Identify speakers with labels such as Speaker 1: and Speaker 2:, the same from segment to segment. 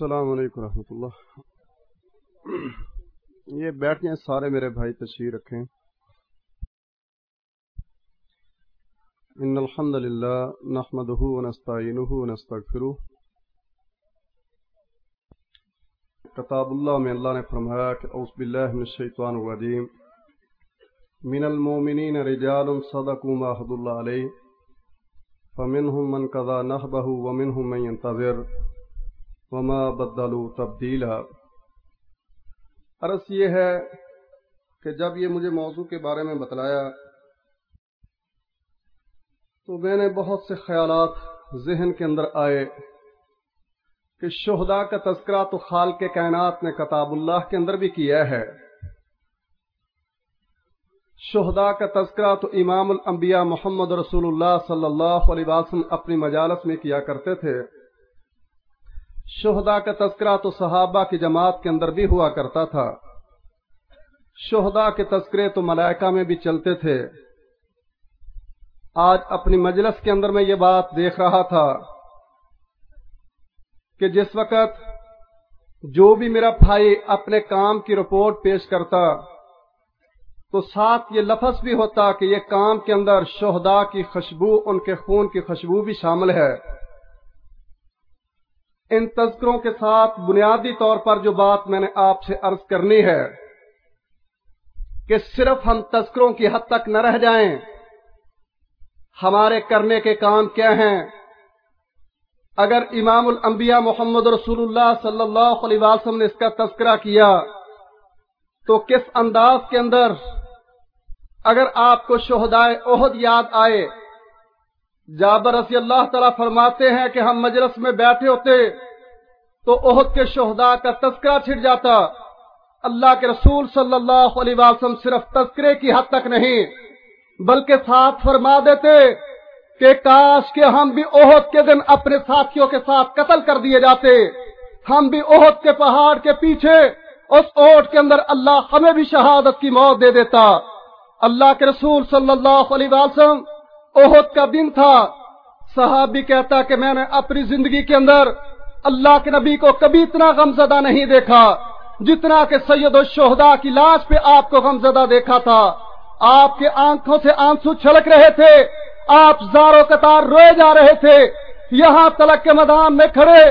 Speaker 1: السلام علیکم ورحمۃ اللہ۔ یہ بیٹھ جائیں سارے میرے بھائی تشریح رکھیں۔ ان الحمد للہ نحمد ونستعینہ ونستغفرہ۔ کتاب اللہ میں اللہ نے فرمایا کہ اوس باللہ من الشیطان الرجیم۔ من المومنین رجال صدقوا ما حد اللہ علیہ۔ فمنهم من قضى نحبه ومنهم من ينتظر۔ وما بدلو تبدیلا عرض یہ ہے کہ جب یہ مجھے موضوع کے بارے میں بتلایا، تو میں نے بہت سے خیالات ذہن کے اندر آئے کہ شہدا کا تذکرہ تو خال کے کائنات نے کتاب اللہ کے اندر بھی کیا ہے۔ شہدا کا تذکرہ تو امام الانبیاء محمد رسول اللہ صلی اللہ علیہ وسلم اپنی مجالس میں کیا کرتے تھے۔ شہدا کا تذکرہ تو صحابہ کی جماعت کے اندر بھی ہوا کرتا تھا۔ شہدا کے تذکرے تو ملائکہ میں بھی چلتے تھے۔ آج اپنی مجلس کے اندر میں یہ بات دیکھ رہا تھا کہ جس وقت جو بھی میرا بھائی اپنے کام کی رپورٹ پیش کرتا، تو ساتھ یہ لفظ بھی ہوتا کہ یہ کام کے اندر شہدا کی خوشبو، ان کے خون کی خوشبو بھی شامل ہے۔ ان تذکروں کے ساتھ بنیادی طور پر جو بات میں نے آپ سے عرض کرنی ہے کہ صرف ہم تذکروں کی حد تک نہ رہ جائیں، ہمارے کرنے کے کام کیا ہیں؟ اگر امام الانبیاء محمد رسول اللہ صلی اللہ علیہ وسلم نے اس کا تذکرہ کیا، تو کس انداز کے اندر اگر آپ کو شہدائے عہد یاد آئے جابر رضی اللہ تعالیٰ فرماتے ہیں کہ ہم مجلس میں بیٹھے ہوتے تو عہد کے شہداء کا تذکرہ چھڑ جاتا۔ اللہ کے رسول صلی اللہ علیہ وسلم صرف تذکرے کی حد تک نہیں، بلکہ ساتھ فرما دیتے کہ کاش کے ہم بھی عہد کے دن اپنے ساتھیوں کے ساتھ قتل کر دیے جاتے۔ ہم بھی عہد کے پہاڑ کے پیچھے، اس اوٹ کے اندر اللہ ہمیں بھی شہادت کی موت دے دیتا۔ اللہ کے رسول صلی اللہ علیہ وسلم عہد کا دن تھا۔ صحابی کہتا کہ میں نے اپنی زندگی کے اندر اللہ کے نبی کو کبھی اتنا غمزدہ نہیں دیکھا، جتنا کہ سید الشہداء کی لاش پہ آپ کو غمزدہ دیکھا تھا۔ آپ کے آنکھوں سے آنسو چھلک رہے تھے، آپ زاروں قطار روئے جا رہے تھے۔ یہاں تلک کے میدان میں کھڑے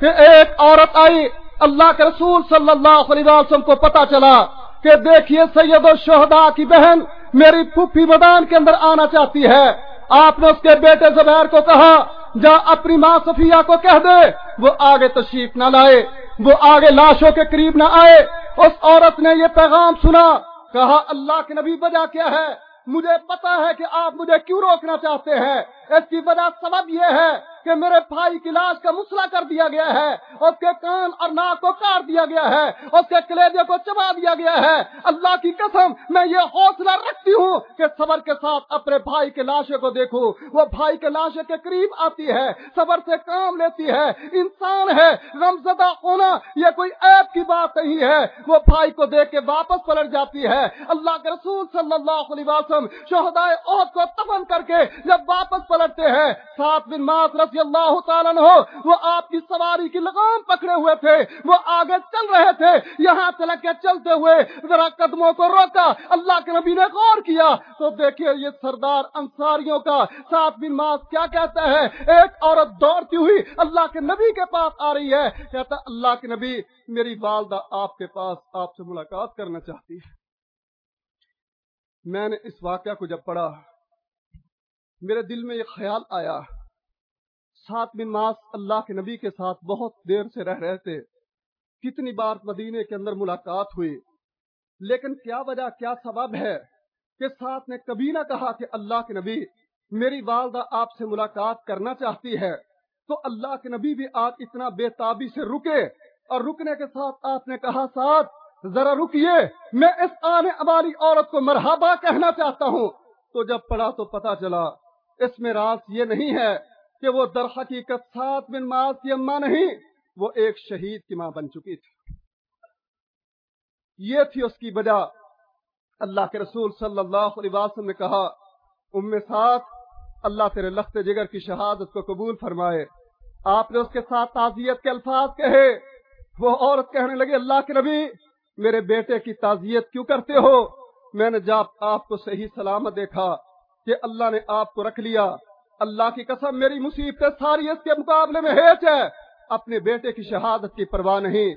Speaker 1: کہ ایک عورت آئی۔ اللہ کے رسول صلی اللہ علیہ وسلم کو پتا چلا کہ دیکھیے سید الشہداء کی بہن میری پھوپھی میدان کے اندر آنا چاہتی ہے۔ آپ نے اس کے بیٹے زبیر کو کہا، جا اپنی ماں صفیہ کو کہہ دے، وہ آگے تشریف نہ لائے، وہ آگے لاشوں کے قریب نہ آئے۔ اس عورت نے یہ پیغام سنا، کہا، اللہ کے نبی وجہ کیا ہے؟ مجھے پتا ہے کہ آپ مجھے کیوں روکنا چاہتے ہیں۔ اس کی وجہ سبب یہ ہے کہ میرے بھائی کی لاش کا مسئلہ کر دیا گیا ہے، اس کے کان اور ناک کو کاٹ دیا گیا ہے، اس کے کلیجے کو چبا دیا گیا ہے۔ اللہ کی قسم، میں یہ حوصلہ رکھتی ہوں کہ صبر کے ساتھ اپنے بھائی کے لاشے کو دیکھوں وہ بھائی کے لاشے کے قریب آتی ہے، صبر سے کام لیتی ہے۔ انسان ہے، غمزدہ ہونا یہ کوئی ایپ کی بات نہیں ہے۔ وہ بھائی کو دیکھ کے واپس پلٹ جاتی ہے۔ اللہ کے رسول صلی اللہ علیہ وسلم شہدائے عہد کو تفن کر کے جب واپس پلٹتے ہیں۔ سات بن ماس رضی اللہ تعالیٰ ہو وہ آپ کی سواری کی لگام پکڑے ہوئے تھے۔ وہ آگے چل رہے تھے۔ یہاں چلک کے چلتے ہوئے ذرا قدموں کو روکا۔ اللہ کے نبی نے غور کیا۔ تو دیکھیے یہ سردار انصاریوں کا سات بن ماس کیا کہتا ہے۔ ایک عورت دوڑتی ہوئی اللہ کے نبی کے پاس آ رہی ہے۔ کہتا اللہ کے نبی، میری والدہ آپ کے پاس آپ سے ملاقات کرنا چاہتی ہے۔ میں نے اس واقعہ کو جب پڑھا میرے دل میں یہ خیال آیا۔ سات بن ماس اللہ کے نبی کے ساتھ بہت دیر سے رہ رہے تھے۔ کتنی بار مدینے کے اندر ملاقات ہوئی۔ لیکن کیا وجہ، کیا سبب ہے کہ ساتھ نے کبھی نہ کہا کہ اللہ کے نبی میری والدہ آپ سے ملاقات کرنا چاہتی ہے؟ تو اللہ کے نبی بھی آج اتنا بے تابی سے رکے اور رکنے کے ساتھ آپ نے کہا، ساتھ ذرا رکیے، میں اس آنے والی عورت کو مرحبا کہنا چاہتا ہوں۔ تو جب پڑھا تو پتا چلا اس میں راز یہ نہیں ہے کہ وہ در حقیقت سات بن ماس کی اماں نہیں، وہ ایک شہید کی ماں بن چکی تھی۔ یہ تھی اس کی وجہ۔ اللہ کے رسول صلی اللہ علیہ وسلم نے کہا، ام ساتھ اللہ تیرے لخت جگر کی شہادت کو قبول فرمائے۔ آپ نے اس کے ساتھ تعزیت کے الفاظ کہے۔ وہ عورت کہنے لگی، اللہ کے نبی، میرے بیٹے کی تعزیت کیوں کرتے ہو؟ میں نے جب آپ کو صحیح سلامت دیکھا کہ اللہ نے آپ کو رکھ لیا۔ اللہ کی قسم میری مصیبت ساری اس کے مقابلے میں ہیچ ہے۔ اپنے بیٹے کی شہادت کی پرواہ نہیں۔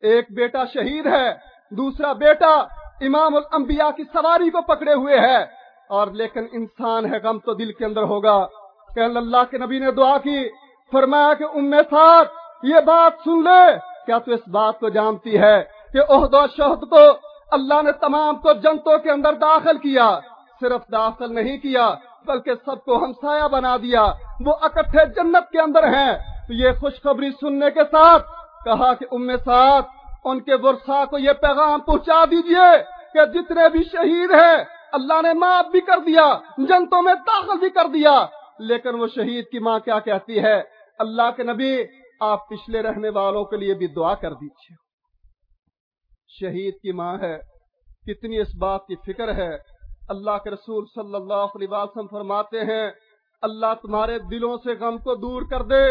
Speaker 1: ایک بیٹا شہید ہے، دوسرا بیٹا امام الانبیاء کی سواری کو پکڑے ہوئے ہے۔ اور لیکن انسان ہے، غم تو دل کے اندر ہوگا۔ کہ اللہ کے نبی نے دعا کی، فرمایا کہ ام ساتھ یہ بات سن لے۔ کیا تو اس بات کو جانتی ہے کہ عہد و شہد کو اللہ نے تمام کو جنتوں کے اندر داخل کیا۔ صرف داخل نہیں کیا، بلکہ سب کو ہمسایا بنا دیا۔ وہ اکٹھے جنت کے اندر ہیں۔ تو یہ خوشخبری سننے کے ساتھ کہا کہ ام ساتھ ان کے ورثا کو یہ پیغام پہنچا دیجیے کہ جتنے بھی شہید ہیں، اللہ نے معاف بھی کر دیا، جنتوں میں داخل بھی کر دیا۔ لیکن وہ شہید کی ماں کیا کہتی ہے؟ اللہ کے نبی، آپ پچھلے رہنے والوں کے لیے بھی دعا کر دیجیے شہید کی ماں ہے۔ کتنی اس بات کی فکر ہے۔ اللہ کے رسول صلی اللہ علیہ وسلم فرماتے ہیں، اللہ تمہارے دلوں سے غم کو دور کر دے۔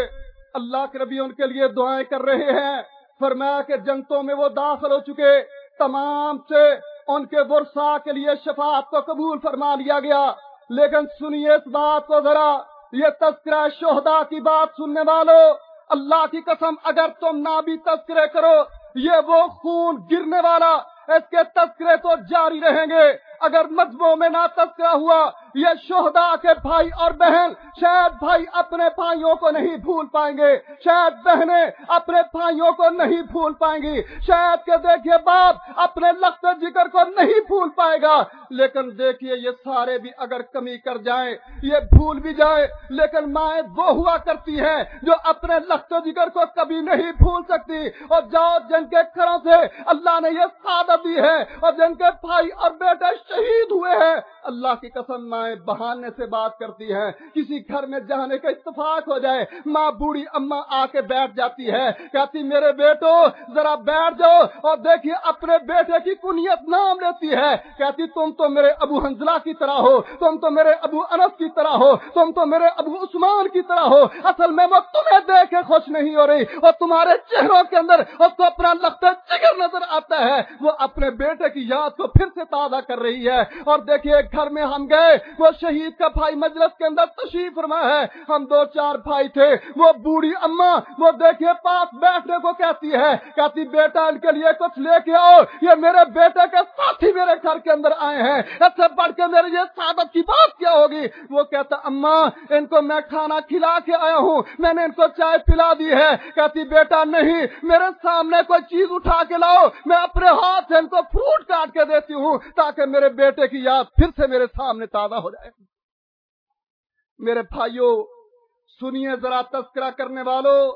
Speaker 1: اللہ کے نبی ان کے لیے دعائیں کر رہے ہیں۔ فرمایا کہ جنتوں میں وہ داخل ہو چکے۔ تمام سے ان کے ورثا کے لیے شفاعت کو قبول فرما لیا گیا۔ لیکن سنیے اس بات کو ذرا، یہ تذکرہ شہدا کی بات سننے والوں اللہ کی قسم، اگر تم نہ بھی تذکرے کرو، یہ وہ خون گرنے والا، اس کے تذکرے تو جاری رہیں گے۔ اگر مذہبوں میں نہ تذکرہ ہوا، یہ شہدا کے بھائی اور بہن شاید بھائی اپنے بھائیوں کو نہیں بھول پائیں گے، شاید بہنیں اپنے بھائیوں کو نہیں بھول پائیں گی۔ شاید کہ دیکھیے باپ اپنے لخت جگر کو نہیں بھول پائے گا۔ لیکن دیکھیے یہ سارے بھی اگر کمی کر جائیں، یہ بھول بھی جائے، لیکن مائیں وہ ہوا کرتی ہیں جو اپنے لخت جگر کو کبھی نہیں بھول سکتی۔ اور جاؤ جن کے گھروں سے اللہ نے یہ سعادت دی ہے، اور جن کے بھائی اور بیٹے شہید ہوئے ہیں۔ اللہ کی قسم مائیں بہانے سے بات کرتی ہیں کسی گھر میں جانے کا اتفاق ہو جائے۔ ماں بوڑھی اما آ کے بیٹھ جاتی ہے۔ کہتی میرے بیٹو، ذرا بیٹھ جاؤ اور دیکھیے، اپنے بیٹے کی کنیت نام لیتی ہے۔ کہتی، تم تو میرے ابو حنزلہ کی طرح ہو۔ تم تو میرے ابو انس کی طرح ہو۔ تم تو میرے ابو عثمان کی طرح ہو۔ اصل میں وہ تمہیں دیکھ کے خوش نہیں ہو رہی۔ اور تمہارے چہروں کے اندر اس کو اپنا لگتا چگر نظر آتا ہے۔ وہ اپنے بیٹے کی یاد کو پھر سے تازہ کر رہی رہی ہے۔ اور دیکھیے ایک گھر میں ہم گئے، وہ شہید کا بھائی مجلس کے اندر تشریف فرما ہے ہم دو چار بھائی تھے، وہ بوڑھی اما وہ دیکھیے پاس بیٹھنے کو کہتی ہے، کہتی بیٹا ان کے لیے کچھ لے کے آؤ، یہ میرے بیٹے کے ساتھی میرے گھر کے اندر آئے ہیں۔ ایسے بڑھ کے میرے یہ سعادت کی بات کیا ہوگی؟ وہ کہتا اما ان کو میں کھانا کھلا کے آیا ہوں، میں نے ان کو چائے پلا دی ہے۔ کہتی، بیٹا، نہیں، میرے سامنے کوئی چیز اٹھا کے لاؤ، میں اپنے ہاتھ سے ان کو فروٹ کاٹ کے دیتی ہوں تاکہ میرے بیٹے کی یاد پھر سے میرے سامنے تازہ ہو جائے میرے بھائیوں سنیے ذرا تذکرہ کرنے والوں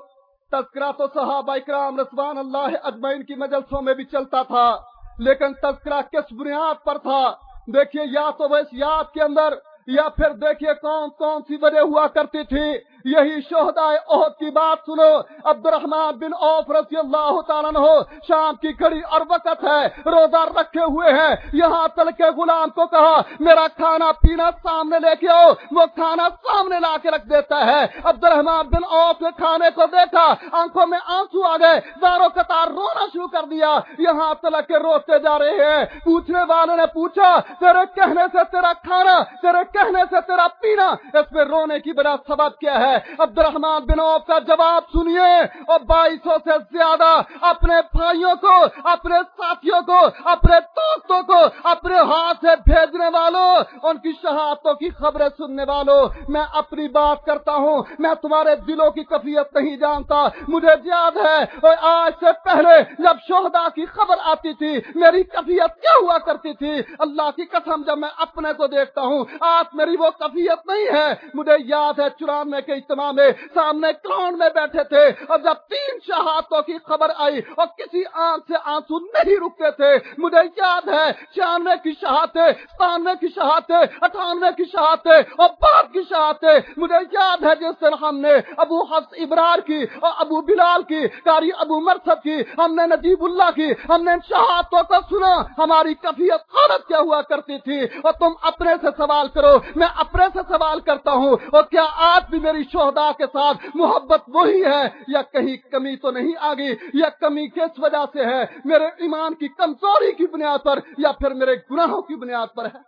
Speaker 1: تذکرہ تو صحابہ اکرام رسوان اللہ اجمعین کی مجلسوں میں بھی چلتا تھا، لیکن تذکرہ کس بنیاد پر تھا؟ دیکھیے، یا تو وہ اس یاد کے اندر، یا پھر دیکھیے کون کون سی وجہ ہوا کرتی تھی۔ یہی شہدائے عہد کی بات سنو۔ عبد الرحمان بن اوف رضی اللہ تعالیٰ ہو شام کی کڑی اور وقت ہے، روزہ رکھے ہوئے ہیں۔ یہاں تل کے غلام کو کہا، میرا کھانا پینا سامنے لے کے آؤ۔ وہ کھانا سامنے لا کے رکھ دیتا ہے۔ عبد الرحمان بن اوف نے کھانے کو دیکھا، آنکھوں میں آنسو آ گئے۔ زاروں قطار رونا شروع کر دیا۔ یہاں تل کے روتے جا رہے ہیں۔ پوچھنے والے نے پوچھا، تیرے کہنے سے تیرا کھانا، تیرے کہنے سے تیرا پینا، اس میں رونے کی بڑا سبب کیا ہے؟ ہے۔ عبد الرحمان بن عوف کا جواب سنیے۔ اور بائیسوں سے زیادہ اپنے بھائیوں کو، اپنے ساتھیوں کو، اپنے دوستوں کو اپنے ہاتھ سے بھیجنے والوں، ان کی شہادتوں کی خبریں سننے والوں، میں اپنی بات کرتا ہوں۔ میں تمہارے دلوں کی کفیت نہیں جانتا۔ مجھے یاد ہے، اور آج سے پہلے جب شہدا کی خبر آتی تھی، میری کفیت کیا ہوا کرتی تھی؟ اللہ کی قسم، جب میں اپنے کو دیکھتا ہوں، آج میری وہ کفیت نہیں ہے۔ مجھے یاد ہے چرانوے کے اجتماع میں سامنے کراؤنڈ میں بیٹھے تھے؟ اور جب تین شہادتوں کی خبر آئی اور کسی آنکھ سے آنسو نہیں رکتے تھے، مجھے یاد ہے، چھیانوے کی شہادتیں، ستانوے کی شہادتیں، اٹھانوے کی شہادتیں اور بعد کی شہادتیں۔ مجھے یاد ہے جس دن ہم نے ابو حفظ ابرار کی اور ابو بلال کی کاری ابو مرسد کی، ہم نے نجیب اللہ کی، ہم نے ان شہادتوں کو سنا۔ ہماری کفیت حالت کیا ہوا کرتی تھی۔ اور تم اپنے سے سوال کرو، میں اپنے سے سوال کرتا ہوں۔ اور کیا آج بھی میری شہدا کے ساتھ محبت وہی ہے، یا کہیں کمی تو نہیں آ گئی یا کمی کس وجہ سے ہے؟ میرے ایمان کی کمزوری کی بنیاد پر، یا پھر میرے گناہوں کی بنیاد پر ہے؟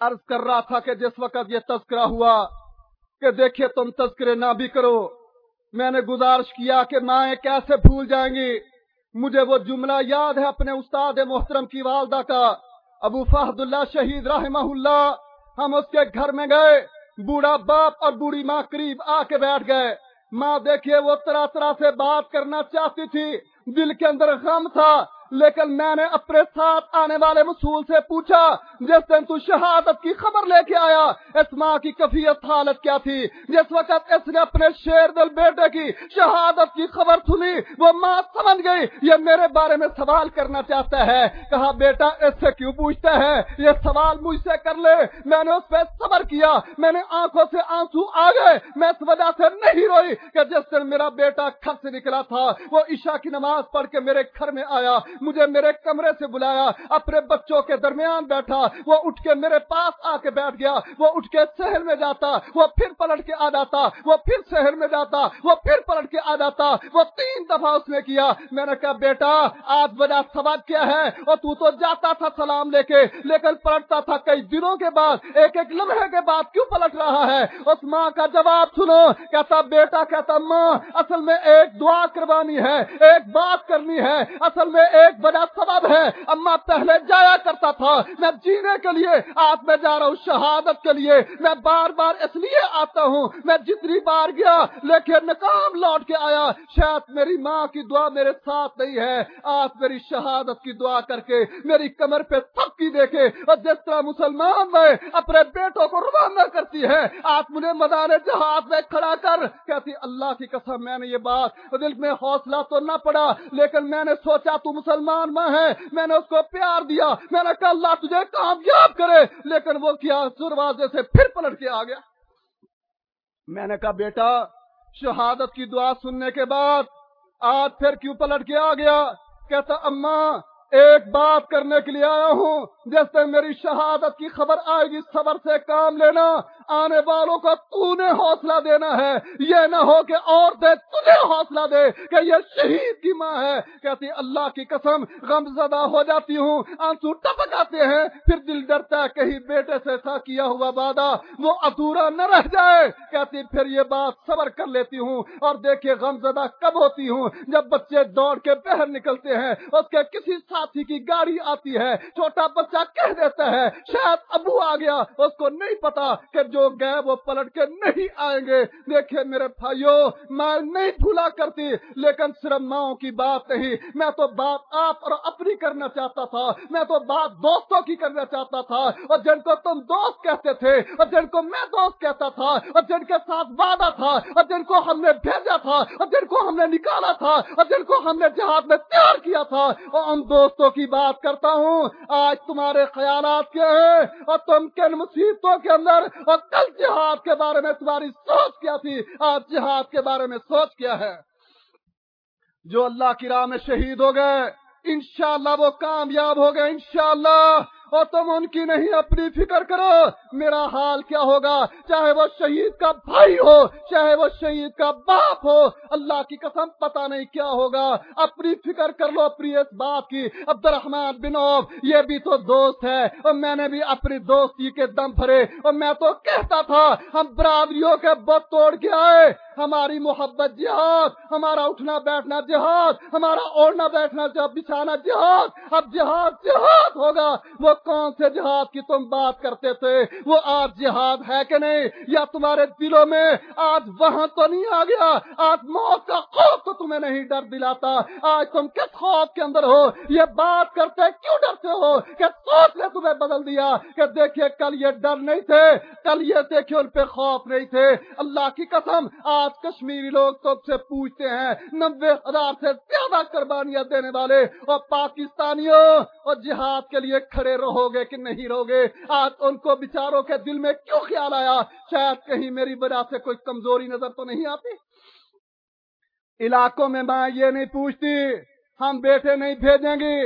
Speaker 1: عرض کر رہا تھا کہ جس وقت یہ تذکرہ ہوا کہ دیکھیے تم تذکرے نہ بھی کرو، میں نے گزارش کیا کہ مائیں کیسے بھول جائیں گی؟ مجھے وہ جملہ یاد ہے اپنے استاد محترم کی والدہ کا، ابو فہد اللہ شہید رحمہ اللہ، ہم اس کے گھر میں گئے۔ بوڑھا باپ اور بوڑھی ماں قریب آ کے بیٹھ گئے۔ ماں دیکھیے وہ طرح طرح سے بات کرنا چاہتی تھی۔ دل کے اندر غم تھا۔ لیکن میں نے اپنے ساتھ آنے والے مسول سے پوچھا، جس دن تو شہادت کی خبر لے کے آیا، اس ماں کی کفیت حالت کیا تھی؟ جس وقت اس نے اپنے شیر دل بیٹے کی شہادت کی خبر سنی، وہ ماں سمجھ گئی، یہ میرے بارے میں سوال کرنا چاہتا ہے۔ کہا، بیٹا، اس سے کیوں پوچھتا ہے؟ یہ سوال مجھ سے کر لے۔ میں نے اس پہ صبر کیا، میں نے آنکھوں سے آنسو آ گئے، میں اس وجہ سے نہیں روئی کہ جس دن میرا بیٹا گھر سے نکلا تھا، وہ عشاء کی نماز پڑھ کے میرے گھر میں آیا۔ مجھے میرے کمرے سے بلایا، اپنے بچوں کے درمیان بیٹھا، وہ اٹھ کے میرے پاس آ کے بیٹھ گیا، وہ اٹھ کے شہر میں جاتا، وہ پھر پلٹ کے آ جاتا، وہ پھر شہر میں جاتا، وہ پھر پلٹ کے آ جاتا، وہ تین دفعہ اس نے کیا۔ میں نے کہا، بیٹا، آج بجا سوال کیا ہے؟ اور تو تو جاتا تھا سلام لے کے، لیکن پلٹتا تھا کئی دنوں کے بعد، ایک ایک لمحے کے بعد کیوں پلٹ رہا ہے؟ اس ماں کا جواب سنو۔ کہتا، بیٹا، کہتا، ماں، اصل میں ایک دعا کروانی ہے، ایک بات کرنی ہے، اصل میں ایک ایک بڑا سبب ہے۔ اما پہلے جایا کرتا تھا۔ میں جینے کے لیے آج میں جا رہا ہوں، شہادت کے لیے۔ میں بار بار اس لیے آتا ہوں۔ میں جتنی بار گیا، لیکن نکام لوٹ کے آیا۔ شاید میری ماں کی دعا میرے ساتھ نہیں ہے۔ آج میری شہادت کی دعا کر کے میری کمر پہ تھپکی دے کے اور جس طرح مسلمان میں اپنے بیٹوں کو روانہ کرتی ہے آج مجھے مدار جہاز میں کھڑا کر کہتی، اللہ کی قسم، میں نے یہ بات دل میں حوصلہ تو نہ پڑا، لیکن میں نے سوچا، تو مسلمان ماں ہے، میں نے اس کو پیار دیا، میں نے کہا اللہ تجھے کامیاب کرے۔ لیکن وہ کیا دروازے سے پھر پلٹ کے آ گیا۔ میں نے کہا بیٹا، شہادت کی دعا سننے کے بعد آج پھر کیوں پلٹ کے آ گیا؟ کہتا، اماں، ایک بات کرنے کے لیے آیا ہوں۔ جیسے میری شہادت کی خبر آئے گی، صبر سے کام لینا۔ آنے والوں کو تو نے حوصلہ دینا ہے۔ یہ نہ ہو کہ اور دے تجھے حوصلہ دے کہ یہ شہید کی ماں ہے۔ کہتی اللہ کی قسم، غم زدہ ہو جاتی ہوں، آنسو ٹپک آتے ہیں۔ پھر دل ڈرتا ہے، کہیں بیٹے سے ایسا کیا ہوا وعدہ، وہ ادھورا نہ رہ جائے۔ کہتی پھر یہ بات صبر کر لیتی ہوں اور دیکھیے غم زدہ کب ہوتی ہوں۔ جب بچے دوڑ کے باہر نکلتے ہیں، اس کے کسی ساتھی کی گاڑی آتی ہے، چھوٹا بچہ کہہ دیتا ہے، شاید ابو آ گیا، اس کو نہیں پتا کہ جو جو گئے وہ پلٹ کے نہیں آئیں گے۔ دیکھیں میرے بھائیوں میں نہیں بھولا کرتی، لیکن صرف ماؤں کی بات نہیں۔ میں تو بات آپ اور اپنی کرنا چاہتا تھا۔ میں تو بات دوستوں کی کرنا چاہتا تھا۔ اور جن کو تم دوست کہتے تھے، اور جن کو میں دوست کہتا تھا، اور جن کے ساتھ وعدہ تھا، اور جن کو ہم نے بھیجا تھا، اور جن کو ہم نے نکالا تھا، اور جن کو ہم نے جہاد میں تیار کیا تھا۔ اور ان دوستوں کی بات کرتا ہوں، آج تمہارے خیالات کیا ہیں؟ اور تم کن مصیبتوں کے اندر اور کل جہاد کے بارے میں تمہاری سوچ کیا تھی؟ آج جہاد کے بارے میں سوچ کیا ہے؟ جو اللہ کی راہ میں شہید ہو گئے، انشاءاللہ وہ کامیاب ہو گئے، انشاءاللہ۔ اور تم ان کی نہیں اپنی فکر کرو۔ میرا حال کیا ہوگا؟ چاہے وہ شہید کا بھائی ہو، چاہے وہ شہید کا باپ ہو، اللہ کی قسم پتا نہیں کیا ہوگا۔ اپنی فکر کر لو اپنی اس بات کی۔ عبد الرحمان بن یہ بھی تو دوست ہے۔ اور میں نے بھی اپنی دوستی کے دم بھرے۔ اور میں تو کہتا تھا، ہم برادریوں کے بت توڑ کے آئے۔ ہماری محبت جہاد، ہمارا اٹھنا بیٹھنا جہاد، ہمارا اوڑھنا بیٹھنا بچھانا جہاد۔ اب جہاد جہاد ہوگا۔ وہ کون سے جہاد کی تم بات کرتے تھے؟ وہ آج جہاد ہے کہ نہیں؟ یا تمہارے دلوں میں آج وہاں تو نہیں آ گیا؟ آج موت کا خوف تو تمہیں نہیں ڈر دلاتا۔ آج تم کس خوف کے اندر ہو؟ یہ بات کرتے کیوں ڈرتے ہو؟ کہ سوچ نے تمہیں بدل دیا کہ دیکھیے، کل یہ ڈر نہیں تھے، کل یہ دیکھیے ان پہ خوف نہیں تھے۔ اللہ کی قسم، آج کشمیری لوگ سب سے پوچھتے ہیں نبے ہزار سے زیادہ قربانیاں دینے والے اور پاکستانیوں، اور جہاد کے لیے کھڑے رہو گے کہ نہیں رہو گے آج ان کو بچاروں کے دل میں کیوں خیال آیا؟ شاید کہیں میری وجہ سے کوئی کمزوری نظر تو نہیں آتی؟ علاقوں میں ماں یہ نہیں پوچھتی، ہم بیٹے نہیں بھیجیں گے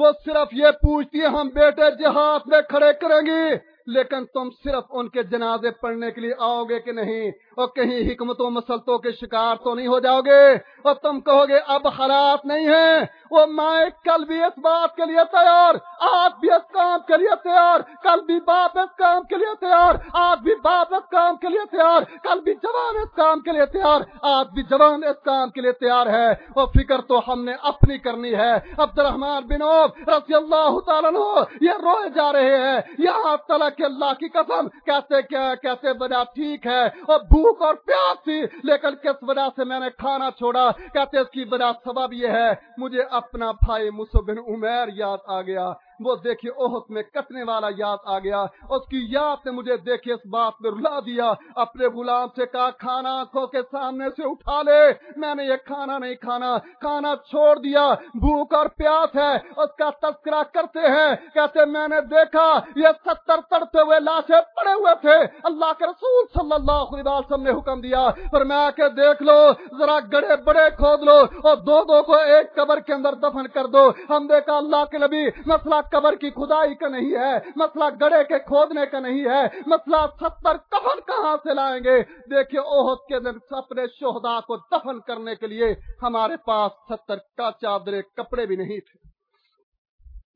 Speaker 1: وہ صرف یہ پوچھتی ہے، ہم بیٹے جہاد میں کھڑے کریں گے لیکن تم صرف ان کے جنازے پڑھنے کے لیے آؤ گے کہ نہیں؟ اور کہیں حکمتوں مسلطوں کے شکار تو نہیں ہو جاؤ گے؟ اور تم کہو گے اب حالات نہیں ہیں۔ وہ مائیں کل بھی اس بات کے لیے تیار آج بھی اس کام کے لیے تیار، کل بھی باپ اس کام کے لیے تیار آج بھی باپ اس کام کے لیے تیار، کل بھی جوان اس کام کے لیے تیار آج بھی جوان اس کام کے لیے تیار ہے۔ اور فکر تو ہم نے اپنی کرنی ہے۔ عبد الرحمان بن رضی اللہ تعالیٰ یہ روئے جا رہے ہیں۔ یہاں تلا کہ اللہ کی قسم، کیسے کیا، کیسے وجہ ٹھیک ہے۔ اور بھوک اور پیاس تھی، لیکن کس وجہ سے میں نے کھانا چھوڑا؟ کہتے اس کی وجہ سبب یہ ہے؟ مجھے اپنا بھائی بن عمیر یاد آ گیا۔ وہ دیکھیے اوہت میں کٹنے والا یاد آ گیا۔ اس کی یاد نے مجھے دیکھیے اس بات میں رلا دیا۔ اپنے غلام سے کہا، کھانا آنکھوں کے سامنے سے اٹھا لے۔ میں نے یہ کھانا نہیں کھانا کھانا چھوڑ دیا۔ بھوک اور پیاس ہے۔ اس کا تذکرہ کرتے ہیں۔ کہتے، میں نے دیکھا، یہ ستر تڑتے ہوئے لاشیں پڑے ہوئے تھے۔ اللہ کے رسول صلی اللہ علیہ وسلم نے حکم دیا۔ پر میں کے دیکھ لو، ذرا گڑے بڑے کھود لو اور دو دو کو ایک قبر کے اندر دفن کر دو۔ ہم دیکھا، اللہ کے نبی مسئلہ قبر کی خدائی کا نہیں ہے، مسئلہ گڑے کے کھودنے کا نہیں ہے، مسئلہ ستر کفن کہاں سے لائیں گے؟ دیکھیے اوہد کے دن اپنے شہدا کو دفن کرنے کے لیے ہمارے پاس ستر کا چادرے کپڑے بھی نہیں تھے۔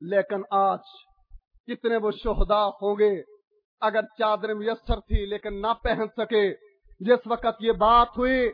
Speaker 1: لیکن آج کتنے وہ شہدا ہوں گے؟ اگر چادر میسر تھی لیکن نہ پہن سکے۔ جس وقت یہ بات ہوئی،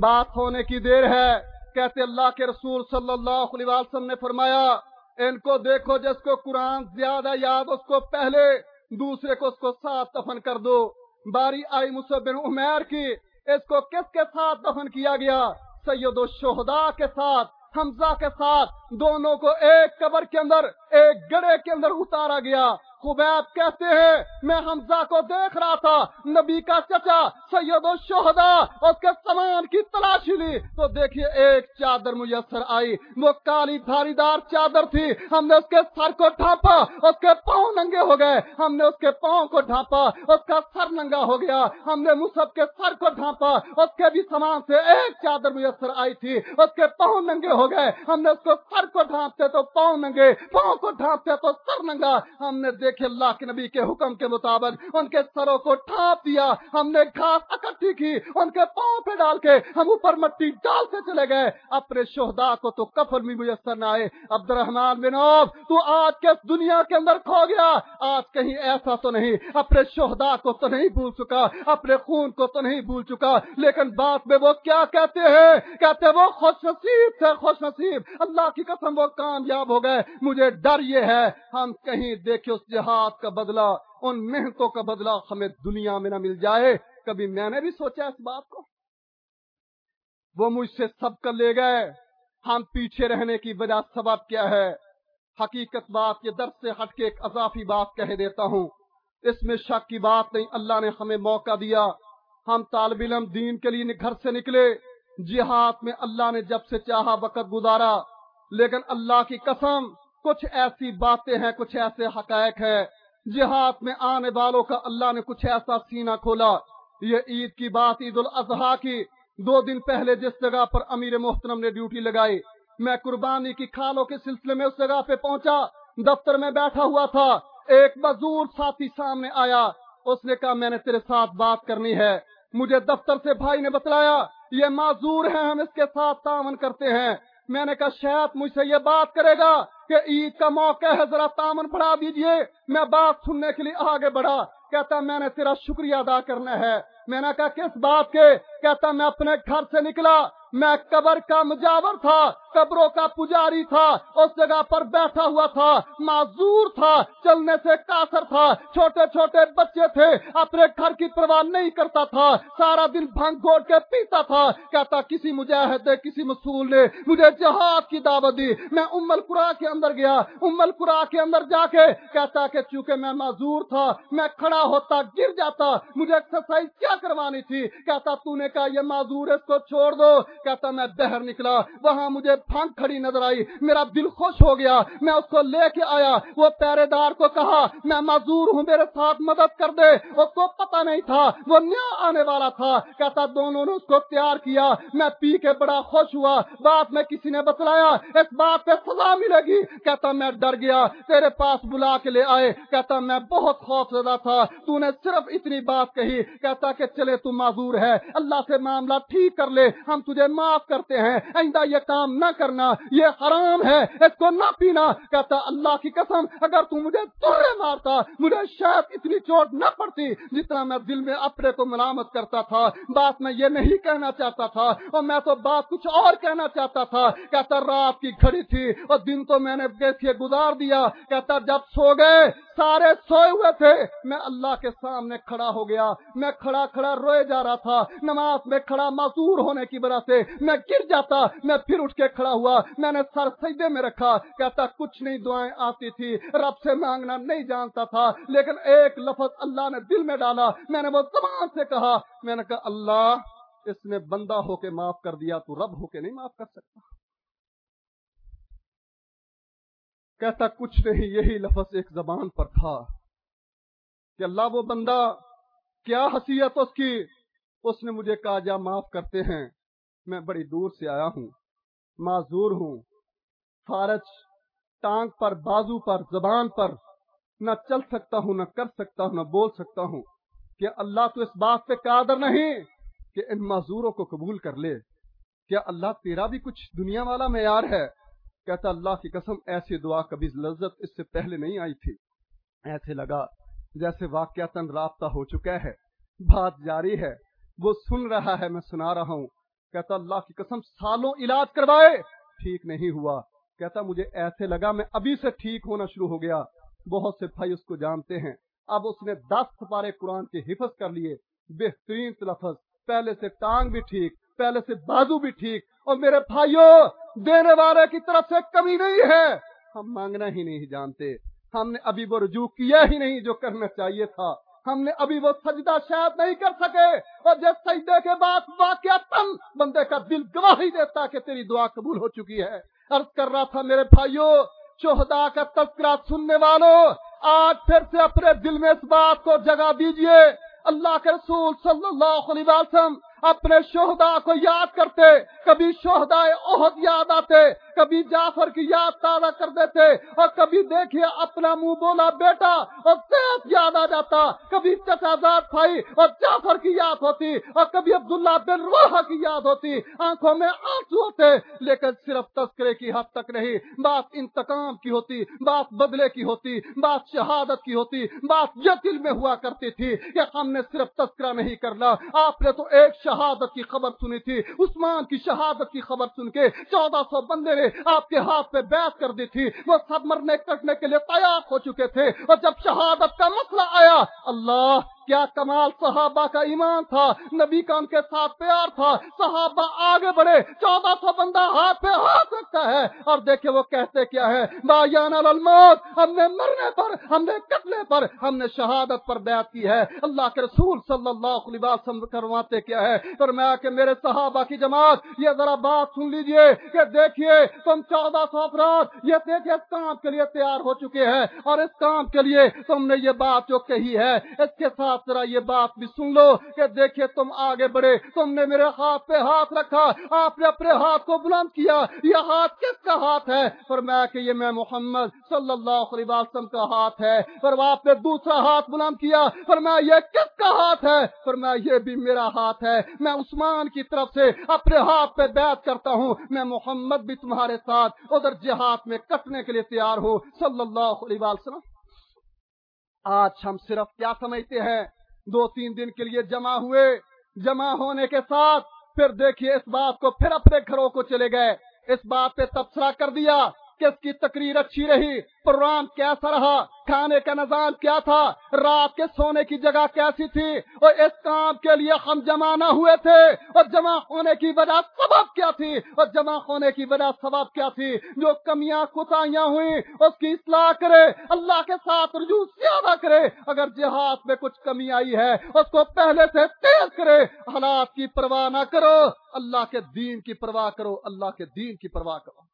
Speaker 1: بات ہونے کی دیر ہے، کہتے اللہ کے رسول صلی اللہ علیہ وسلم نے فرمایا ان کو دیکھو جس کو قرآن زیادہ یاد اس کو پہلے، دوسرے کو اس کو ساتھ دفن کر دو۔ باری آئی بن عمیر کی اس کو کس کے ساتھ دفن کیا گیا؟ سید و شہدا کے ساتھ، حمزہ کے ساتھ۔ دونوں کو ایک قبر کے اندر، ایک گڑے کے اندر اتارا گیا۔ خبیب کہتے ہیں، میں حمزہ کو دیکھ رہا تھا، نبی کا چچا، سید و شہدا اس کے سامان کی تلاشی لی۔ تو دیکھیے، ایک چادر میسر آئی۔ وہ کالی دھاری دار چادر تھی۔ ہم نے اس کے سر کو ڈھانپا، اس کے پاؤں ننگے ہو گئے۔ ہم نے اس کے پاؤں کو ڈھانپا، اس کا سر ننگا ہو گیا۔ ہم نے مصحف کے سر کو ڈھانپا، اس کے بھی سامان سے ایک چادر میسر آئی تھی۔ اس کے پاؤں ننگے ہو گئے۔ ہم نے اس کو سر کو ڈھانپتے تو پاؤں ننگے، پاؤں کو ڈھانپتے تو سر ننگا۔ ہم نے دیکھے اللہ کے نبی کے حکم کے مطابق ان کے سروں کو ٹھاپ دیا، ہم نے گھاس اکٹھی کی ان کے پاؤں پہ ڈال کے ہم اوپر مٹی ڈالتے چلے گئے۔ اپنے شہدا کو تو کفر بھی میسر نہ آئے۔ عبد الرحمان بن تو آج کے دنیا کے اندر کھو گیا۔ آج کہیں ایسا تو نہیں۔ اپنے شہدا کو تو نہیں بھول چکا۔ اپنے خون کو تو نہیں بھول چکا۔ لیکن بات میں وہ کیا کہتے ہیں؟ کہتے ہیں وہ خوش نصیب تھے، خوش نصیب۔ اللہ کی قسم وہ کامیاب ہو گئے۔ مجھے ڈر یہ ہے۔ ہم کہیں دیکھے اس جہاد کا بدلہ، ان محنتوں کا بدلہ ہمیں دنیا میں نہ مل جائے۔ کبھی میں نے بھی سوچا اس بات کو؟ وہ مجھ سے سب کر لے گئے۔ ہم پیچھے رہنے کی وجہ سبب کیا ہے؟ حقیقت بات یہ در سے ہٹ کے ایک اضافی بات کہہ دیتا ہوں۔ اس میں شک کی بات نہیں، اللہ نے ہمیں موقع دیا۔ ہم طالب علم دین کے لیے گھر سے نکلے۔ جہاد میں اللہ نے جب سے چاہا وقت گزارا۔ لیکن اللہ کی قسم، کچھ ایسی باتیں ہیں، کچھ ایسے حقائق ہے جہاد میں آنے والوں کا اللہ نے کچھ ایسا سینہ کھولا۔ یہ عید کی بات عید الاضحیٰ کی دو دن پہلے جس جگہ پر امیر محترم نے ڈیوٹی لگائی، میں قربانی کی کھالوں کے سلسلے میں اس جگہ پہ پہنچا، دفتر میں بیٹھا ہوا تھا، ایک مزدور ساتھی سامنے آیا، اس نے کہا، میں نے تیرے ساتھ بات کرنی ہے، مجھے دفتر سے بھائی نے بتلایا، یہ معذور ہے ہم اس کے ساتھ تعاون کرتے ہیں۔ میں نے کہا، شاید مجھ سے یہ بات کرے گا کہ عید کا موقع ہے، ذرا تعاون بڑھا دیجیے، میں بات سننے کے لیے آگے بڑھا۔ کہتا میں نے تیرا شکریہ ادا کرنا ہے۔ میں نے کہا، کس بات کے؟ کہتا میں اپنے گھر سے نکلا۔ میں قبر کا مجاور تھا۔ قبروں کا پجاری تھا، اس جگہ پر بیٹھا ہوا تھا، معذور تھا، چلنے سے کافر تھا، چھوٹے چھوٹے بچے تھے، اپنے گھر کی پرواہ نہیں کرتا تھا، سارا دن بھنگ گھوڑ کے پیتا تھا، کہتا کسی مجاہد نے، کسی مسول نے مجھے جہاد کی دعوت دی، میں امل قرا کے اندر گیا امل قرا کے اندر جا کے کہتا کہ چونکہ میں معذور تھا، میں کھڑا ہوتا، گر جاتا، مجھے ایکسرسائز کیا کروانی تھی، کہتا تو نے کہا یہ معذور اس کو چھوڑ دو، کہتا میں بہر نکلا، وہاں مجھے پھنک کھڑی نظر آئی، میرا دل خوش ہو گیا۔ میں اس کو لے کے آیا، وہ پہرے دار کو کہا، میں معذور ہوں، میرے ساتھ مدد کر دے۔ اس کو پتا نہیں تھا، وہ نیا آنے والا تھا۔ کہتا، دونوں نے اس کو تیار کیا۔ میں پی کے بڑا خوش ہوا، بات میں کسی نے بتلایا، اس بات پہ سزا ملے گی۔ کہتا، میں ڈر گیا، تیرے پاس بلا کے لے آئے۔ کہتا، میں بہت خوف زدہ تھا، تو نے صرف اتنی بات کہی۔ کہتا کہ، چلے، تو معذور ہے۔ اللہ سے معاملہ ٹھیک کر لے، ہم تجھے معاف کرتے ہیں۔ آئندہ یہ کام نہ کرنا، یہ حرام ہے، اس کو نہ پینا۔ کہتا اللہ کی قسم، اگر تو مجھے تورے مارتا، مجھے شاید اتنی چوٹ نہ پڑتی جتنا میں دل میں اپنے کو ملامت کرتا تھا۔ بات میں یہ نہیں کہنا چاہتا تھا، اور میں تو بات کچھ اور کہنا چاہتا تھا۔ کہتا رات کی کھڑی تھی، اور دن تو میں نے گزار دیا۔ کہتا جب سو گئے، سارے سوئے ہوئے تھے۔ میں اللہ کے سامنے کھڑا ہو گیا۔ میں کھڑا کھڑا روئے جا رہا تھا۔ نماز میں کھڑا معذور ہونے کی وجہ سے میں گر جاتا، میں پھر اٹھ کے کھڑا ہوا، میں نے سر سجدے میں رکھا، کہتا کچھ نہیں، دعائیں آتی تھی، رب سے مانگنا نہیں جانتا تھا، لیکن ایک لفظ اللہ نے دل میں ڈالا، میں نے وہ زبان سے کہا، میں نے کہا اللہ، اس نے بندہ ہو کے معاف کر دیا، تو رب ہو کے نہیں معاف کر سکتا۔ کہتا کچھ نہیں، یہی لفظ ایک زبان پر تھا کہ اللہ وہ بندہ، کیا حیثیت اس کی؟ اس نے مجھے کہا، جا معاف کرتے ہیں، میں بڑی دور سے آیا ہوں۔ معذور ہوں۔ فارج ٹانگ پر، بازو پر، زبان پر نہ چل سکتا ہوں، نہ کر سکتا ہوں، نہ بول سکتا ہوں کہ اللہ تو اس بات پہ قادر نہیں کہ ان معذوروں کو قبول کر لے۔ کیا اللہ تیرا بھی کچھ دنیا والا معیار ہے؟ کہتا اللہ کی قسم، ایسی دعا کبھی لذت اس سے پہلے نہیں آئی تھی۔ ایسے لگا جیسے واقعات رابطہ ہو چکا ہے۔ بات جاری ہے۔ وہ سن رہا ہے، میں سنا رہا ہوں۔ کہتا اللہ کی قسم سالوں علاج کروائے، ٹھیک نہیں ہوا۔ کہتا مجھے ایسے لگا میں ابھی سے ٹھیک ہونا شروع ہو گیا۔ بہت سے بھائی اس کو جانتے ہیں۔ اب اس نے دس سپارے قرآن کے حفظ کر لیے۔ بہترین لفظ پہلے سے ٹانگ بھی ٹھیک، پہلے سے بازو بھی ٹھیک۔ اور میرے بھائیوں دینے والے کی طرف سے کمی نہیں ہے۔ ہم مانگنا ہی نہیں جانتے۔ ہم نے ابھی وہ رجوع کیا ہی نہیں جو کرنا چاہیے تھا۔ ہم نے ابھی وہ سجدہ شاید نہیں کر سکے اور جب سجدے کے بعد واقع تن بندے کا دل گواہی دیتا کہ تیری دعا قبول ہو چکی ہے۔ عرض کر رہا تھا میرے بھائیوں شہدا کا تذکرہ سننے والوں، آج پھر سے اپنے دل میں اس بات کو جگہ دیجیے۔ اللہ کے رسول صلی اللہ علیہ وسلم اپنے شہدا کو یاد کرتے، کبھی شہدا عہد یاد آتے کبھی جعفر کی یاد تازہ کر دیتے اور کبھی دیکھیے اپنا منہ بولا بیٹا اور صحت یاد آ جاتا۔ کبھی چچا زاد بھائی اور جعفر کی یاد ہوتی اور کبھی عبداللہ بن روحا کی یاد ہوتی۔ آنکھوں میں آنسو ہوتے، لیکن صرف تذکرے کی حد تک نہیں، بات انتقام کی ہوتی، بات بدلے کی ہوتی، بات شہادت کی ہوتی، بات یہ دل میں ہوا کرتی تھی کہ ہم نے صرف تذکرہ نہیں کرنا۔ آپ نے تو ایک شہادت کی خبر سنی تھی، عثمان کی شہادت کی خبر سن کے چودہ سو بندے نے آپ کے ہاتھ پہ بیعت کر دی تھی، وہ سب مرنے کٹنے کے لیے تیار ہو چکے تھے۔ اور جب شہادت کا مسئلہ آیا، اللہ کیا کمال صحابہ کا ایمان تھا؟ نبی کا ان کے ساتھ پیار تھا، صحابہ آگے بڑھے، چودہ سو بندہ ہاتھ پہ ہاتھ رکھتا ہے۔ اور دیکھیں وہ کہتے کیا ہے۔ بایان الموت، ہم نے مرنے پر، ہم نے کٹنے پر، ہم نے شہادت پر بیعت کی ہے۔ اللہ کے رسول صلی اللہ علیہ وسلم کرواتے کیا ہے۔ اور میں کہ میرے صحابہ کی جماعت، یہ ذرا بات سن لیجیے کہ دیکھیے تم چودہ سو افراد، یہ دیکھیے اس کام کے لیے تیار ہو چکے ہیں۔ اور اس کام کے لیے تم نے یہ بات جو کہی ہے، اس کے ساتھ آپ ذرا یہ بات بھی سن لو کہ دیکھیں تم آگے بڑھے، تم نے میرے ہاتھ پہ ہاتھ رکھا، آپ نے اپنے ہاتھ کو بلند کیا، یہ ہاتھ کس کا ہاتھ ہے؟ فرمایا کہ یہ میں محمد صلی اللہ علیہ وسلم کا ہاتھ ہے۔ پر آپ نے دوسرا ہاتھ بلند کیا، فرمایا یہ کس کا ہاتھ ہے؟ فرمایا یہ بھی میرا ہاتھ ہے۔ میں عثمان کی طرف سے اپنے ہاتھ پہ بیعت کرتا ہوں۔ میں محمد بھی تمہارے ساتھ ادھر جہاد میں کٹنے کے لیے تیار ہوں۔ صلی اللہ علیہ وسلم آج ہم صرف کیا سمجھتے ہیں؟ دو تین دن کے لیے جمع ہوئے، جمع ہونے کے ساتھ پھر دیکھیے اس بات کو پھر اپنے گھروں کو چلے گئے۔ اس بات پہ تبصرہ کر دیا۔ کس کی تقریر اچھی رہی؟ پروگرام کیسا رہا؟ کھانے کا نظام کیا تھا؟ رات کے سونے کی جگہ کیسی تھی؟ اور اس کام کے لیے ہم جمع نہ ہوئے تھے؟ اور جمع ہونے کی وجہ سبب کیا تھی؟ اور جمع ہونے کی وجہ سبب کیا تھی؟ جو کمیاں کتائیاں ہوئی اس کی اصلاح کرے، اللہ کے ساتھ رجوع زیادہ کرے۔ اگر جہاد میں کچھ کمی آئی ہے، اس کو پہلے سے تیز کرے۔ حالات کی پرواہ نہ کرو، اللہ کے دین کی پرواہ کرو، اللہ کے دین کی پرواہ کرو۔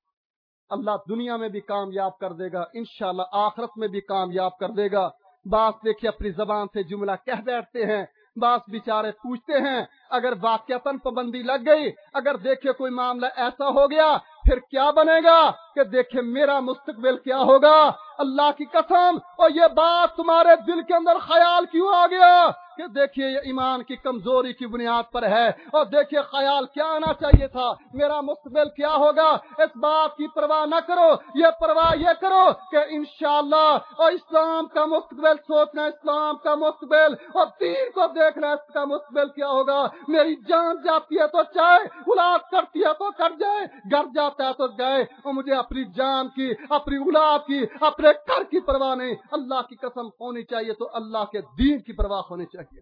Speaker 1: اللہ دنیا میں بھی کامیاب کر دے گا، انشاءاللہ آخرت میں بھی کامیاب کر دے گا۔ باس دیکھیے اپنی زبان سے جملہ کہہ بیٹھتے ہیں، باس بیچارے پوچھتے ہیں، اگر واقعتاً پابندی لگ گئی، اگر دیکھے کوئی معاملہ ایسا ہو گیا پھر کیا بنے گا کہ دیکھے میرا مستقبل کیا ہوگا؟ اللہ کی قسم، اور یہ بات تمہارے دل کے اندر خیال کیوں آ گیا؟ کہ دیکھیے یہ ایمان کی کمزوری کی بنیاد پر ہے، اور دیکھیے خیال کیا آنا چاہیے تھا، میرا مستقبل کیا ہوگا؟ اس بات کی پرواہ نہ کرو، یہ پرواہ یہ کرو کہ انشاءاللہ، اور اسلام کا مستقبل سوچنا اسلام کا مستقبل، اور تین کو دیکھنا اس کا مستقبل کیا ہوگا؟ میری جان جاتی ہے تو چاہے اولاد کرتی ہے تو کر جائے، گھر جاتا ہے گئے اور مجھے اپنی جان کی، اپنی اولاد کی، اپنے گھر کی پرواہ نہیں۔ اللہ کی قسم ہونی چاہیے تو اللہ کے دین کی پرواہ ہونی چاہیے۔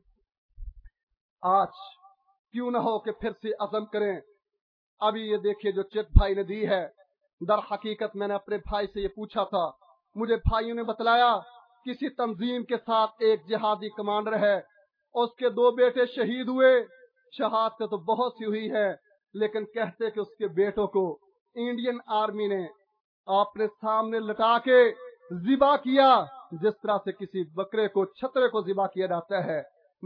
Speaker 1: آج کیوں نہ ہو کہ پھر سے عزم کریں۔ ابھی یہ دیکھیے جو چٹ بھائی نے دی ہے۔ در حقیقت میں نے اپنے بھائی سے یہ پوچھا تھا۔ مجھے بھائیوں نے بتلایا، کسی تنظیم کے ساتھ ایک جہادی کمانڈر ہے۔ اس کے دو بیٹے شہید ہوئے۔ شہادت تو بہت سی ہوئی ہے، لیکن کہتے کہ اس کے بیٹوں کو انڈین آرمی نے اپنے سامنے لٹا کے ذبح کیا، جس طرح سے کسی بکرے کو، چھترے کو ذبح کیا جاتا ہے۔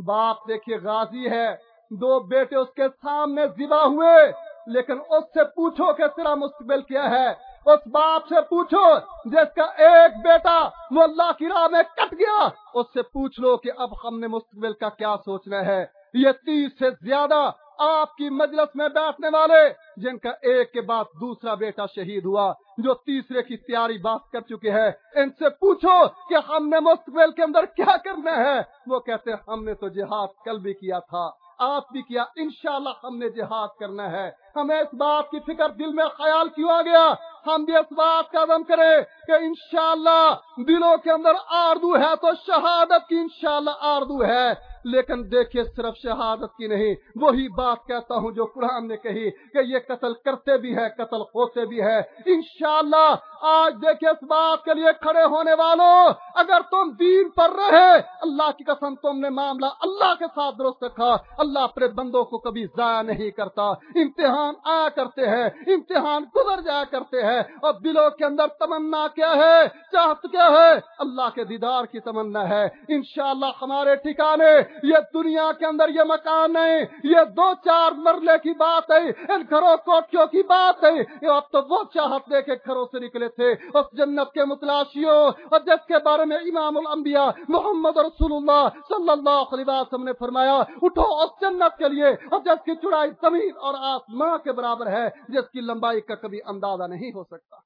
Speaker 1: باپ دیکھیے، غازی ہے۔ دو بیٹے اس کے سامنے ذبح ہوئے، لیکن اس سے پوچھو کہ تیرا مستقبل کیا ہے؟ اس باپ سے پوچھو جس کا ایک بیٹا وہ اللہ کی راہ میں کٹ گیا۔ اس سے پوچھ لو کہ اب ہم نے مستقبل کا کیا سوچنا ہے؟ یہ تیس سے زیادہ آپ کی مجلس میں بیٹھنے والے، جن کا ایک کے بعد دوسرا بیٹا شہید ہوا، جو تیسرے کی تیاری بات کر چکے ہیں، ان سے پوچھو کہ ہم نے مستقبل کے اندر کیا کرنا ہے؟ وہ کہتے ہیں، ہم نے تو جہاد کل بھی کیا تھا، آپ بھی کیا، انشاءاللہ ہم نے جہاد کرنا ہے۔ ہمیں اس بات کی فکر دل میں خیال کیوں آ گیا؟ ہم بھی اس بات کا عدم کرے کہ انشاءاللہ دلوں کے اندر آردو ہے تو شہادت کی انشاءاللہ آردو ہے۔ لیکن دیکھیے صرف شہادت کی نہیں، وہی بات کہتا ہوں جو قرآن نے کہی کہ یہ قتل کرتے بھی ہے قتل ہوتے بھی ہے انشاءاللہ آج دیکھیے اس بات کے لیے کھڑے ہونے والوں، اگر تم دین پر رہے، اللہ کی قسم تم نے معاملہ اللہ کے ساتھ درست رکھا۔ اللہ اپنے بندوں کو کبھی ضائع نہیں کرتا۔ امتحان آیا کرتے ہیں، امتحان گزر جایا کرتے ہیں۔ اور دلوں کے اندر تمنا کیا ہے؟ چاہت کیا ہے؟ اللہ کے دیدار کی تمنا ہے۔ انشاءاللہ ہمارے ٹھکانے یہ دنیا کے اندر یہ مکان نہیں، یہ دو چار مرلے کی بات ہے، ان گھروں کوٹیوں کی بات ہے۔ یہ اب تو وہ چاہت لے کے گھروں سے نکلے تھے، اس جنت کے متلاشیوں۔ اور جس کے بارے میں امام الانبیاء محمد رسول اللہ صلی اللہ علیہ وسلم نے فرمایا، اٹھو اس جنت کے لیے۔ اور جس کی چڑائی زمین اور آسمان کے برابر ہے، جس کی لمبائی کا کبھی اندازہ نہیں ہو سکتا۔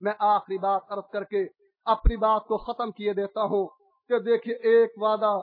Speaker 1: میں آخری بات عرض کر کے اپنی بات کو ختم کیے دیتا ہوں کہ دیکھیے، ایک وعدہ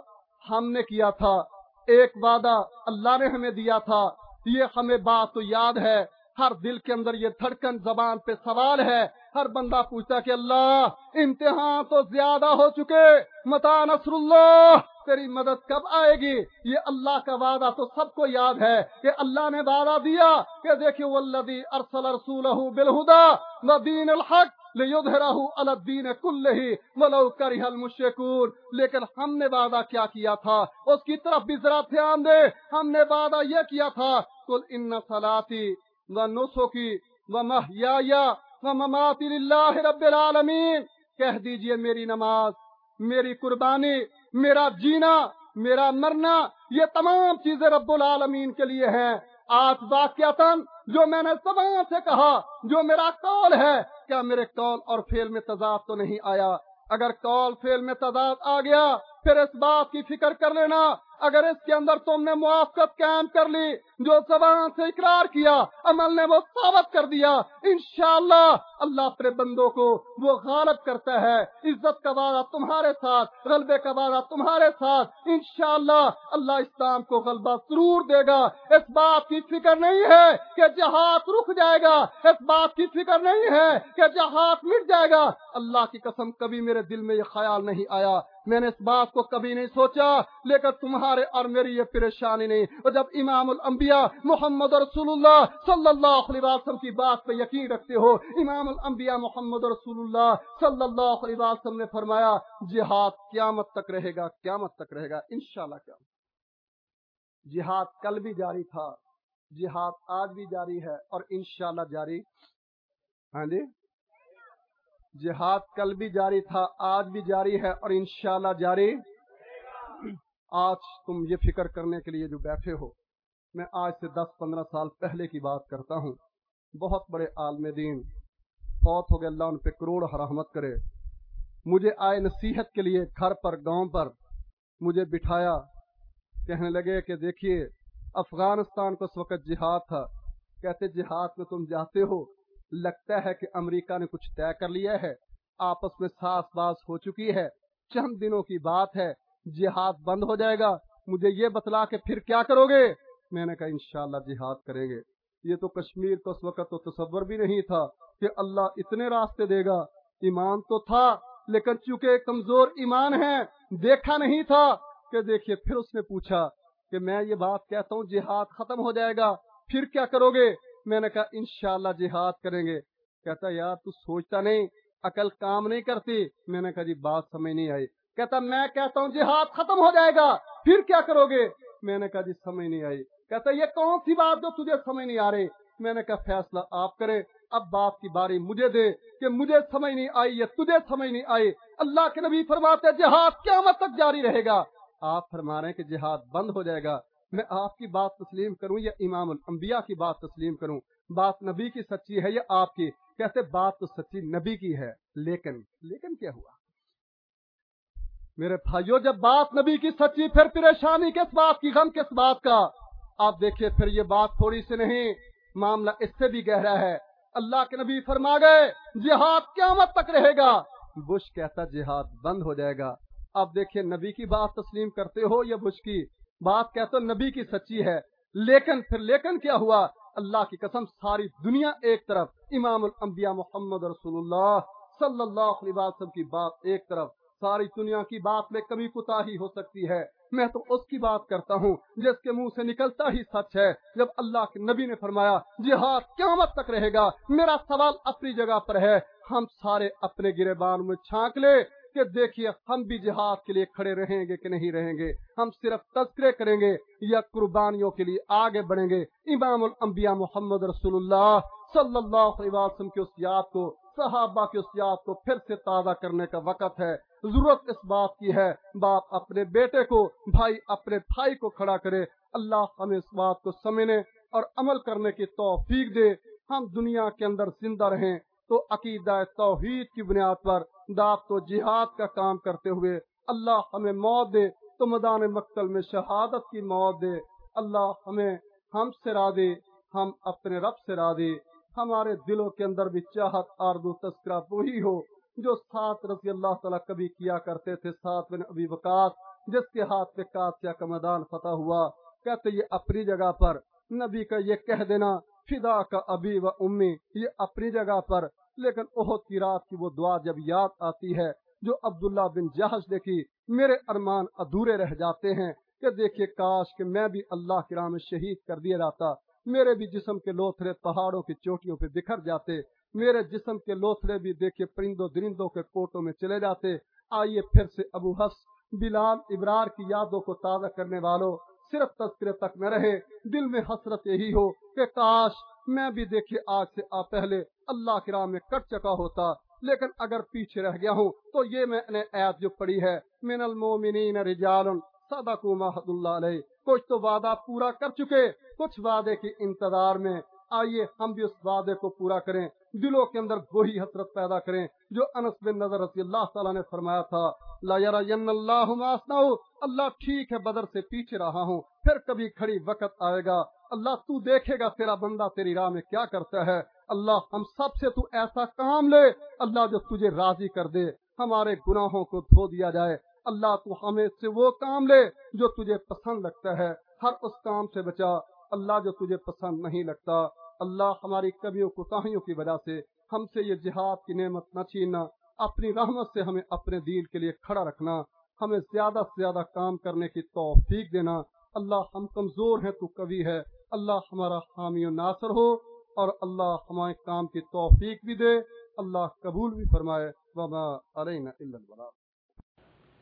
Speaker 1: ہم نے کیا تھا۔ ایک وعدہ اللہ نے ہمیں دیا تھا۔ یہ ہمیں بات تو یاد ہے۔ ہر دل کے اندر یہ دھڑکن زبان پہ سوال ہے۔ ہر بندہ پوچھتا کہ اللہ، امتحان تو زیادہ ہو چکے۔ متا نصر اللہ، تیری مدد کب آئے گی؟ یہ اللہ کا وعدہ تو سب کو یاد ہے کہ اللہ نے وعدہ دیا کہ دیکھیے والذی ارسل رسولہ بالہدا ودین الحق لیظہرہ الدین کلہ ولو کرہ المشرکون لیکن ہم نے وعدہ کیا کیا تھا؟ اس کی طرف بھی ذرا دھیان دے۔ ہم نے وعدہ یہ کیا تھا، قل ان صلاتی و نسخی و محیایا و مماتی للہ رب العالمین کہہ دیجیے میری نماز، میری قربانی، میرا جینا، میرا مرنا، یہ تمام چیزیں رب العالمین کے لیے ہیں۔ آج واقعتاً جو میں نے زبان سے کہا، جو میرا قول ہے کیا میرے قول اور فیل میں تضاد تو نہیں آیا؟ اگر قول فیل میں تضاد آ گیا، پھر اس بات کی فکر کر لینا۔ اگر اس کے اندر تم نے موافقت قائم کر لی جو زبان سے اقرار کیا، عمل نے وہ ثابت کر دیا۔ انشاءاللہ اللہ اپنے بندوں کو وہ غالب کرتا ہے۔ عزت کا وعدہ تمہارے ساتھ، غلبے کا وعدہ تمہارے ساتھ۔ انشاءاللہ اللہ اسلام کو غلبہ ضرور دے گا۔ اس بات کی فکر نہیں ہے کہ جہاد رک جائے گا۔ اس بات کی فکر نہیں ہے کہ جہاد مٹ جائے گا۔ اللہ کی قسم، کبھی میرے دل میں یہ خیال نہیں آیا۔ میں نے اس بات کو کبھی نہیں سوچا، لیکن تمہارے اور میری یہ پریشانی نہیں۔ اور جب امام الانبیاء محمد رسول اللہ صلی اللہ علیہ وسلم کی بات پہ یقین رکھتے ہو۔ امام الانبیاء محمد رسول اللہ صلی اللہ علیہ وسلم نے فرمایا، جہاد قیامت تک رہے گا، قیامت تک رہے گا، انشاءاللہ کیا جہاد کل بھی جاری تھا، جہاد آج بھی جاری ہے اور انشاءاللہ جاری۔ ہاں جی۔ جہاد کل بھی جاری تھا، آج بھی جاری ہے اور انشاءاللہ جاری۔ آج تم یہ فکر کرنے کے لیے جو بیٹھے ہو۔ میں آج سے دس پندرہ سال پہلے کی بات کرتا ہوں۔ بہت بڑے عالم دین، فوت ہو گئے، اللہ ان پہ کروڑ رحمت کرے۔ مجھے آئے نصیحت کے لیے گھر پر، گاؤں پر مجھے بٹھایا۔ کہنے لگے کہ دیکھیے، افغانستان کو اس وقت جہاد تھا۔ کہتے جہاد میں تم جاتے ہو، لگتا ہے کہ امریکہ نے کچھ طے کر لیا ہے۔ آپس میں ساس باس ہو چکی ہے۔ چند دنوں کی بات ہے، جہاد بند ہو جائے گا۔ مجھے یہ بتلا کے پھر کیا کرو گے؟ میں نے کہا انشاءاللہ جہاد کریں گے۔ یہ تو کشمیر تو اس وقت تو تصور بھی نہیں تھا کہ اللہ اتنے راستے دے گا۔ ایمان تو تھا، لیکن چونکہ کمزور ایمان ہے، دیکھا نہیں تھا کہ دیکھیے پھر اس نے پوچھا کہ میں یہ بات کہتا ہوں، جہاد ختم ہو جائے گا، پھر کیا کرو گے؟ میں نے کہا انشاءاللہ جہاد کریں گے۔ کہتا یار تو سوچتا نہیں، عقل کام نہیں کرتی۔ میں نے کہا جی بات سمجھ نہیں آئی۔ کہتا میں کہتا ہوں جہاد ختم ہو جائے گا، پھر کیا کرو گے؟ میں نے کہا جی سمجھ نہیں آئی۔ کہتا یہ کون سی بات جو تجھے سمجھ نہیں آ رہی؟ میں نے کہا، فیصلہ آپ کرے اب بات کی باری مجھے دے کہ مجھے سمجھ نہیں آئی یا تجھے سمجھ نہیں آئی۔ اللہ کے نبی فرماتے جہاد قیامت تک جاری رہے گا۔ آپ فرما رہے ہیں کہ جہاد بند ہو جائے گا۔ میں آپ کی بات تسلیم کروں یا امام الانبیاء کی بات تسلیم کروں؟ بات نبی کی سچی ہے یا آپ کی؟ کیسے بات تو سچی نبی کی ہے۔ لیکن لیکن کیا ہوا؟ میرے بھائیو، جب بات نبی کی سچی، پھر پریشانی کس بات کی، غم کس بات کا؟ آپ دیکھیے پھر یہ بات تھوڑی سی نہیں، معاملہ اس سے بھی گہرا ہے۔ اللہ کے نبی فرما گئے، جہاد قیامت تک رہے گا۔ بش کہتا جہاد بند ہو جائے گا۔ اب دیکھیے نبی کی بات تسلیم کرتے ہو یا بش کی؟ بات کہتے نبی کی سچی ہے۔ لیکن پھر لیکن کیا ہوا؟ اللہ کی قسم ساری دنیا ایک طرف، امام الانبیاء محمد رسول اللہ صلی اللہ علیہ وسلم کی بات ایک طرف، ساری دنیا کی بات میں کمی کوتا ہی ہو سکتی ہے۔ میں تو اس کی بات کرتا ہوں، جس کے منہ سے نکلتا ہی سچ ہے۔ جب اللہ کے نبی نے فرمایا، جہاد قیامت تک رہے گا، میرا سوال اپنی جگہ پر ہے، ہم سارے اپنے گرے بان میں چھانک لے کہ دیکھیے ہم بھی جہاد کے لیے کھڑے رہیں گے کہ نہیں رہیں گے۔ ہم صرف تذکرے کریں گے یا قربانیوں کے لیے آگے بڑھیں گے۔ امام الانبیاء محمد رسول اللہ صلی اللہ علیہ وسلم کی اس یاد کو، صحابہ کی اس یاد کو پھر سے تازہ کرنے کا وقت ہے۔ ضرورت اس بات کی ہے، باپ اپنے بیٹے کو، بھائی اپنے بھائی کو کھڑا کرے۔ اللہ ہمیں اس بات کو سمجھنے اور عمل کرنے کی توفیق دے۔ ہم دنیا کے اندر زندہ رہیں تو عقیدہ توحید کی بنیاد پر داپ تو جہاد کا کام کرتے ہوئے اللہ ہمیں موت دے۔ تو میدان مقتل میں شہادت کی موت دے۔ اللہ ہمیں ہم سے دے، ہم اپنے رب سے دے۔ ہمارے دلوں کے اندر بھی چاہت آردو تذکرہ وہی ہو۔ جو سات رضی اللہ تعالیٰ کبھی کیا کرتے تھے، سات بن ابھی وکاس جس کے ہاتھ پہ کاسیا کا میدان فتح ہوا، کہتے یہ اپنی جگہ پر، نبی کا یہ کہہ دینا، فدا کا ابھی و امی، یہ اپنی جگہ پر۔ لیکن اہد کی رات کی وہ دعا جب یاد آتی ہے، جو عبداللہ بن جہش دیکھی، میرے ارمان ادھورے رہ جاتے ہیں کہ دیکھیے کاش کہ میں بھی اللہ کی راہ میں شہید کر دیا جاتا، میرے بھی جسم کے لوتھرے پہاڑوں کی چوٹیوں پہ بکھر جاتے۔ میرے جسم کے لوتھرے بھی دیکھیے پرندوں درندوں کے کوٹوں میں چلے جاتے۔ آئیے پھر سے ابو حس بلال، ابرار کی یادوں کو تازہ کرنے والوں، صرف تذکرے تک نہ رہے۔ دل میں حسرت یہی ہو کہ کاش میں بھی دیکھیے آج سے آ پہلے اللہ کی راہ میں کٹ چکا ہوتا۔ لیکن اگر پیچھے رہ گیا ہوں تو یہ میں نے ایت جو پڑھی ہے۔ من المومنین رجال صدقوا ما حد اللہ علیہ۔ کچھ تو وعدہ پورا کر چکے، کچھ وعدے کی انتظار میں۔ آئیے ہم بھی اس وعدے کو پورا کریں۔ دلوں کے اندر وہی حسرت پیدا کریں، جو انس بن نظر رضی اللہ تعالیٰ نے فرمایا تھا، لا اللہ اللہ ٹھیک ہے، بدر سے پیچھے رہا ہوں، پھر کبھی کھڑی وقت آئے گا، اللہ تو دیکھے گا تیرا بندہ تیری راہ میں کیا کرتا ہے، اللہ ہم سب سے تو ایسا کام لے، اللہ جو تجھے راضی کر دے، ہمارے گناہوں کو دھو دیا جائے، اللہ تو ہمیں سے وہ کام لے جو تجھے پسند لگتا ہے، ہر اس کام سے بچا، اللہ جو تجھے پسند نہیں لگتا اللہ ہماری کبھیوں کوتاہیوں کی وجہ سے ہم سے یہ جہاد کی نعمت نہ چھیننا، اپنی رحمت سے ہمیں اپنے دین کے لیے کھڑا رکھنا، ہمیں زیادہ سے زیادہ کام کرنے کی توفیق دینا۔ اللہ ہم کمزور ہیں، تو کبھی ہے۔ اللہ ہمارا حامی و ناصر ہو اور اللہ ہمارے کام کی توفیق بھی دے۔ اللہ قبول بھی فرمائے۔ وما علینا الا البلاغ۔